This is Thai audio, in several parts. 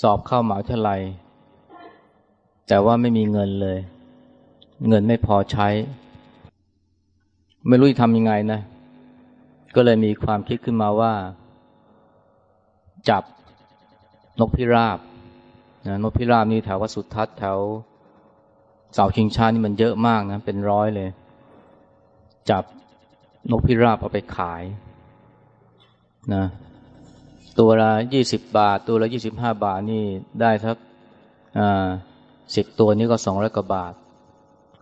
สอบเข้ามหาวิทยาลัย แต่ว่าไม่มีเงินเลย เงินไม่พอใช้ ไม่รู้จะทำยังไงนะ ก็เลยมีความคิดขึ้นมาว่า จับนกพิราบนะนกพิราบนี่แถววัดสุทัศน์แถวเสาชิงช้านี่มันเยอะมากนะ เป็นร้อยเลย จับนกพิราบเอาไปขายนะ ตัวละยี่สิบบาท ตัวละยี่สิบห้าบาทนี่ได้ทักสิบตัวนี้ก็สองร้อยกว่าบาท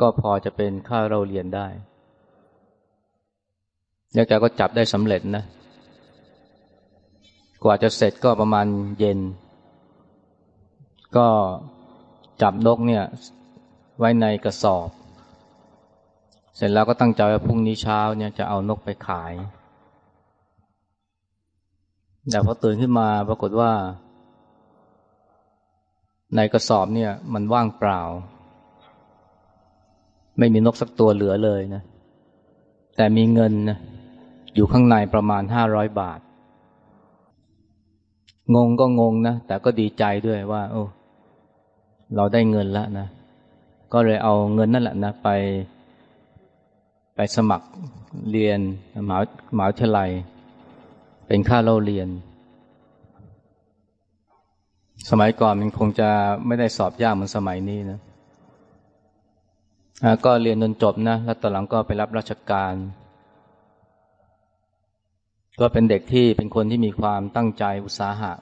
ก็พอจะเป็นค่าเราเรียนได้แล้วแกก็จับได้สำเร็จนะ กว่าจะเสร็จก็ประมาณเย็น ก็จับนกเนี่ย ไว้ในกระสอบ เสร็จแล้วก็ตั้งใจว่าพรุ่งนี้เช้าเนี่ยจะเอานกไปขาย แต่พอตื่นขึ้นมาปรากฏว่า ในกระสอบเนี่ย มันว่างเปล่า ไม่มีนกสักตัวเหลือเลยนะ แต่มีเงินนะอยู่ข้างในประมาณห้าร้อยบาท งงก็งงนะ แต่ก็ดีใจด้วยว่า โอ้ เราได้เงินแล้วนะ ก็เลยเอาเงินนั่นแหละนะ ไป ไปสมัครเรียนมหามหาวิทยาลัย เป็นค่าเล่าเรียน สมัยก่อนมันคงจะไม่ได้สอบยากเหมือนสมัยนี้นะก็เรียนจนจบนะ แล้วตอนหลังก็ไปรับราชการ ก็เป็นเด็กที่เป็นคนที่มีความตั้งใจอุตสาหะ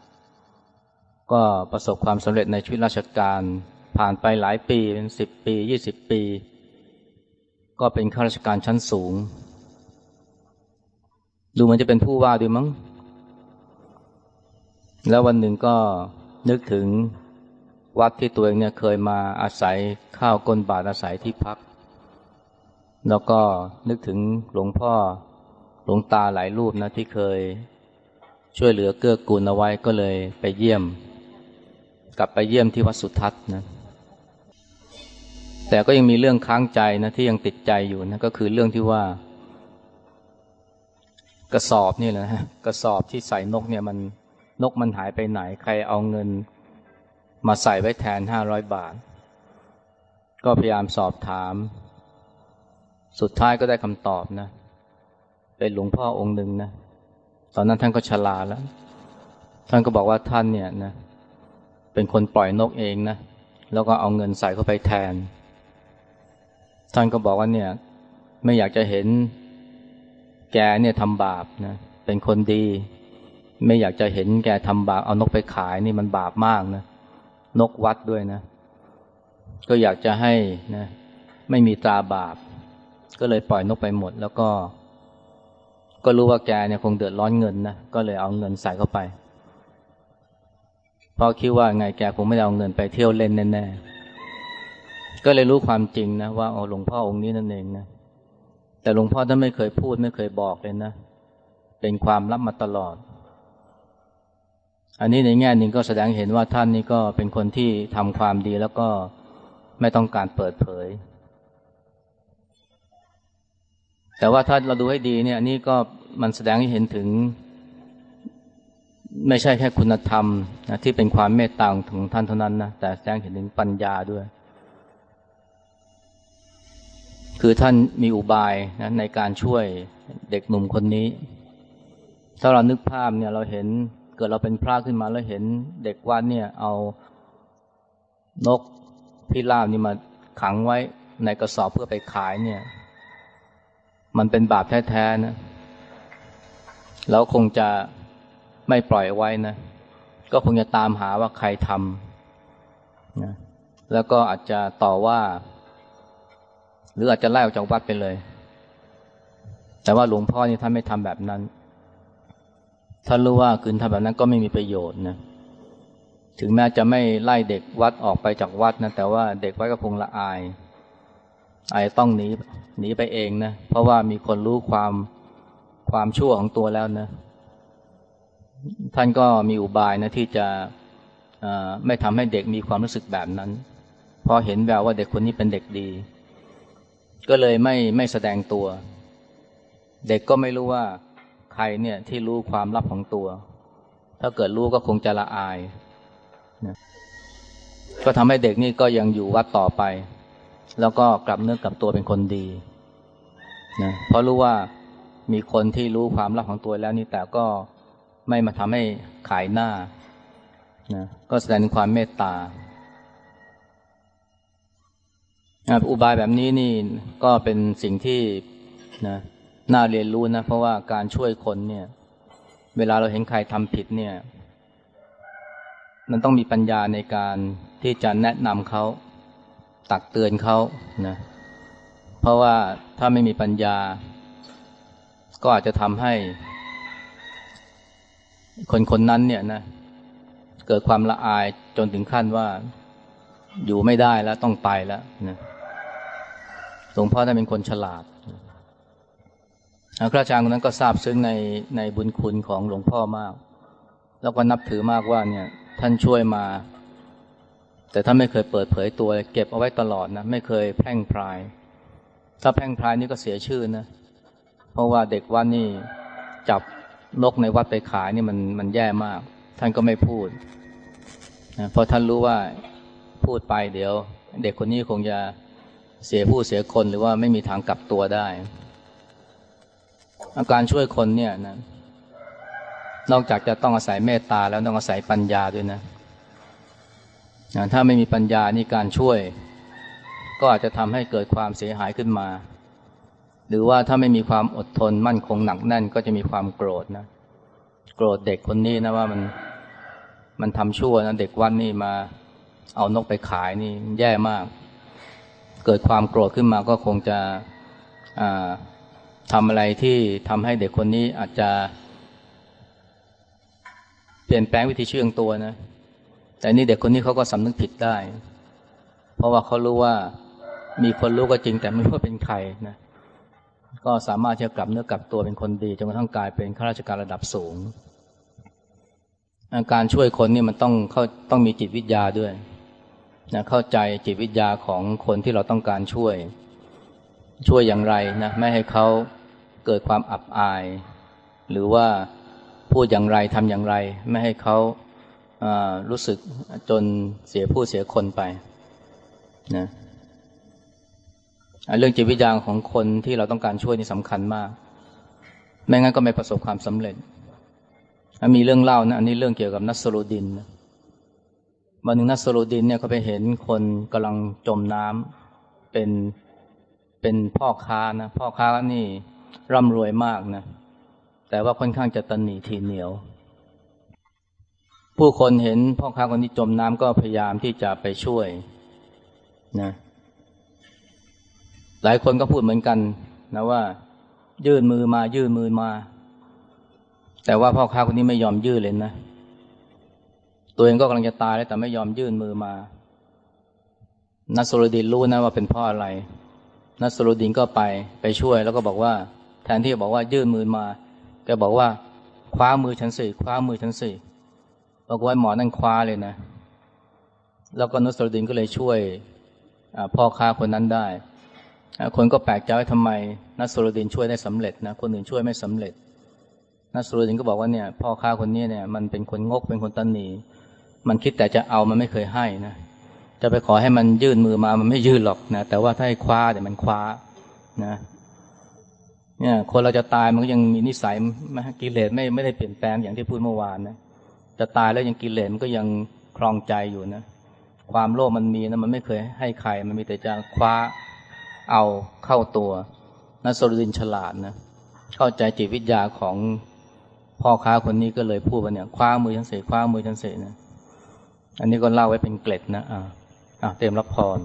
ก็ประสบความสำเร็จในชีวิตราชการ ผ่านไปหลายปีเป็นสิบปียี่สิบปี ก็เป็นข้าราชการชั้นสูง ดูเหมันจะเป็นผู้ว่าด้วยมั้ง แล้ววันหนึ่งก็นึกถึงวัดที่ตัวเองเนี่ยเคยมาอาศัยข้าวก้นบาทอาศัยที่พัก แล้วก็นึกถึงหลวงพ่อหลวงตาหลายรูปนะที่เคยช่วยเหลือเกื้อกูลเอาไว้ก็เลยไปเยี่ยม กลับไปเยี่ยมที่วัดสุทัศน์นะแต่ก็ยังมีเรื่องค้างใจนะที่ยังติดใจอยู่นะก็คือเรื่องที่ว่า กระสอบนี่แหละฮะกระสอบที่ใส่นกเนี่ยมันนกมันหายไปไหนใครเอาเงิน มาใส่ไว้แทนห้าร้อยบาท ก็พยายามสอบถาม สุดท้ายก็ได้คำตอบนะ เป็นหลวงพ่อองค์หนึ่งนะ ตอนนั้นท่านก็ชราแล้ว ท่านก็บอกว่าท่านเนี่ยนะ เป็นคนปล่อยนกเองนะ แล้วก็เอาเงินใส่เข้าไปแทน ท่านก็บอกว่าเนี่ย ไม่อยากจะเห็น แกเนี่ยทำบาปนะเป็นคนดี ไม่อยากจะเห็นแกทำบาปเอานกไปขายนี่มันบาปมากนะนกวัดด้วยนะ ก็อยากจะให้นะไม่มีตาบาป ก็เลยปล่อยนกไปหมด แล้วก็ ก็รู้ว่าแกเนี่ยคงเดือดร้อนเงินนะก็เลยเอาเงินใส่เข้าไปเพราะคิดว่าไงแกคงไม่เอาเงินไปเที่ยวเล่นแน่ๆ ก็เลยรู้ความจริงนะว่าหลวงพ่อองค์นี้นั่นเองนะ แต่หลวงพ่อท่านไม่เคยพูดไม่เคยบอกเลยนะ เป็นความลับมาตลอด อันนี้ในแง่หนึ่งก็แสดงเห็นว่าท่านนี่ก็เป็นคนที่ทำความดีแล้วก็ไม่ต้องการเปิดเผย แต่ว่าถ้าเราดูให้ดีเนี่ย อันนี้ก็มันแสดงให้เห็นถึง ไม่ใช่แค่คุณธรรมนะที่เป็นความเมตตาของท่านเท่านั้นนะแต่แสดงเห็นถึงปัญญาด้วย คือท่านมีอุบายนะในการช่วยเด็กหนุ่มคนนี้ ถ้าเรานึกภาพเนี่ยเราเห็นเกิดเราเป็นพระขึ้นมาแล้วเห็นเด็กวัดเนี่ยเอานกพิราบนี่มาขังไว้ในกระสอบเพื่อไปขายเนี่ย มันเป็นบาปแท้ๆนะแล้วคงจะไม่ปล่อยไว้นะ ก็คงจะตามหาว่าใครทำนะแล้วก็อาจจะต่อว่า หรืออาจจะไล่ออกจากวัดไปเลย แต่ว่าหลวงพ่อนี่ท่านไม่ทำแบบนั้นท่านรู้ว่าคืนทำแบบนั้นก็ไม่มีประโยชน์นะถึงแม้จะไม่ไล่เด็กวัดออกไปจากวัดนะแต่ว่าเด็กวัดก็คงละอาย อายต้องหนีหนีไปเองนะเพราะว่ามีคนรู้ความความชั่วของตัวแล้วนะ ท่านก็มีอุบายนะที่จะไม่ทำให้เด็กมีความรู้สึกแบบนั้น เพราะเห็นแววว่าเด็กคนนี้เป็นเด็กดี ก็เลยไม่ไม่แสดงตัว เด็กก็ไม่รู้ว่าใครเนี่ยที่รู้ความลับของตัว ถ้าเกิดรู้ก็คงจะละอายนะก็ทำให้เด็กนี่ก็ยังอยู่วัดต่อไป แล้วก็กลับเนื้อกลับตัวเป็นคนดีนะเพราะรู้ว่ามีคนที่รู้ความลับของตัวแล้วนี่แต่ก็ไม่มาทำให้ขายหน้านะก็แสดงความเมตตา อุบายแบบนี้นี่ก็เป็นสิ่งที่นะน่าเรียนรู้นะ เพราะว่าการช่วยคนเนี่ย เวลาเราเห็นใครทำผิดเนี่ย มันต้องมีปัญญาในการที่จะแนะนำเขาตักเตือนเขานะ เพราะว่าถ้าไม่มีปัญญา ก็อาจจะทำให้ คนคนนั้นเนี่ยนะ เกิดความละอายจนถึงขั้นว่าอยู่ไม่ได้แล้วต้องไปแล้วนะ ลวงพ่อท่านเป็นคนฉลาดพระอาจารย์คนนั้นก็ทราบซึ้งในในบุญคุณของหลวงพ่อมาก แล้วก็นับถือมากว่าเนี่ย ท่านช่วยมา แต่ท่านไม่เคยเปิดเผยตัว เก็บเอาไว้ตลอดนะไม่เคยแพร่งพราย ถ้าแพร่งพรายนี่ก็เสียชื่อนะเพราะว่าเด็กวัดนนี่จับนกในวัดไปขายนี่มันมันแย่มาก ท่านก็ไม่พูดนะเพราะท่านรู้ว่าพูดไปเดี๋ยว เด็กคนนี้คงจะ เสียผู้เสียคนหรือว่าไม่มีทางกลับตัวได้ อาการช่วยคนเนี่ยนะนอกจากจะต้องอาศัยเมตตาแล้วต้องอาศัยปัญญาด้วยนะถ้าไม่มีปัญญานี่การช่วย ก็อาจจะทำให้เกิดความเสียหายขึ้นมา หรือว่าถ้าไม่มีความอดทนมั่นคงหนักแน่นก็จะมีความโกรธนะ โกรธเด็กคนนี้นะว่ามันมันทำชั่วนะเด็กวันนี่มาเอานกไปขายนี่แย่มาก เกิดความโกรธขึ้นมาก็คงจะทำอะไรที่ทำให้เด็กคนนี้อาจจะ เปลี่ยนแปลงวิธีเชื่องตัวนะ แต่นี่เด็กคนนี้เขาก็สำนึกผิดได้ เพราะว่าเขารู้ว่ามีคนรู้ก็จริงแต่ไม่รู้ว่าเป็นใครนะก็สามารถจะกลับเนื้อกลับตัวเป็นคนดีจนกระทั่งกลายเป็นข้าราชการระดับสูง การช่วยคนนี่มันต้องเขาต้องมีจิตวิทยาด้วย นะเข้าใจจิตวิทยาของคนที่เราต้องการช่วย ช่วยอย่างไรนะไม่ให้เขาเกิดความอับอาย หรือว่าพูดอย่างไรทำอย่างไร ไม่ให้เขารู้สึกจนเสียผู้เสียคนไปนะเรื่องจิตวิทยาของคนที่เราต้องการช่วยนี่สำคัญมาก ไม่งั้นก็ไม่ประสบความสำเร็จ มีเรื่องเล่านะอันนี้เรื่องเกี่ยวกับนัสโรดินนะ วันหนึ่งนัสโรดินเนี่ยเขาไปเห็นคนกำลังจมน้ำเป็นเป็นพ่อค้านะพ่อค้านี่ร่ำรวยมากนะ แต่ว่าค่อนข้างจะตันหนีทีเหนียว ผู้คนเห็นพ่อค้าคนนี้จมน้ำก็พยายามที่จะไปช่วยนะหลายคนก็พูดเหมือนกันนะว่า ยื่นมือมายื่นมือมา แต่ว่าพ่อค้าคนนี้ไม่ยอมยื่นเลยนะ ตัวเองก็กำลังจะตายแล้วแต่ไม่ยอมยื่นมือมานัสโรดินรู้นะว่าเป็นพ่ออะไร นัสโรดินก็ไปไปช่วย แล้วก็บอกว่า แทนที่จะบอกว่ายื่นมือมาแกบอกว่าคว้ามือฉันสิคว้ามือฉันสิบอกว่าหมอนั่นคว้าเลยนะ แล้วก็นัสโรดินก็เลยช่วยพ่อค้าคนนั้นได้ คนก็แปลกใจว่าทำไม นัสโรดินช่วยได้สำเร็จนะคนอื่นช่วยไม่สำเร็จ นัสโรดินก็บอกว่าเนี่ย พ่อค้าคนนี้เนี่ย มันเป็นคนงกเป็นคนตันหนี มันคิดแต่จะเอามันไม่เคยให้นะจะไปขอให้มันยื่นมือมามันไม่ยื่นหรอกนะแต่ว่าถ้าให้คว้าเดี๋ยวมันคว้านะเนี่ย คนเราจะตายมันก็ยังมีนิสัยกิเลสไม่ไม่ได้เปลี่ยนแปลงอย่างที่พูดเมื่อวานนะจะตายแล้วยังกิเลสมันก็ยังคลองใจอยู่นะความโลภมันมีนะมันไม่เคยให้ใคร มันมีแต่จะคว้าเอาเข้าตัวนัสรุดินฉลาดนะเข้าใจจิตวิทยาของพ่อค้าคนนี้ก็เลยพูดว่าเนี่ยคว้ามือฉันเสคว้ามือฉันเสนะ อันนี้ก็เล่าไว้เป็นเกล็ดนะอ่าเตรียมรับพร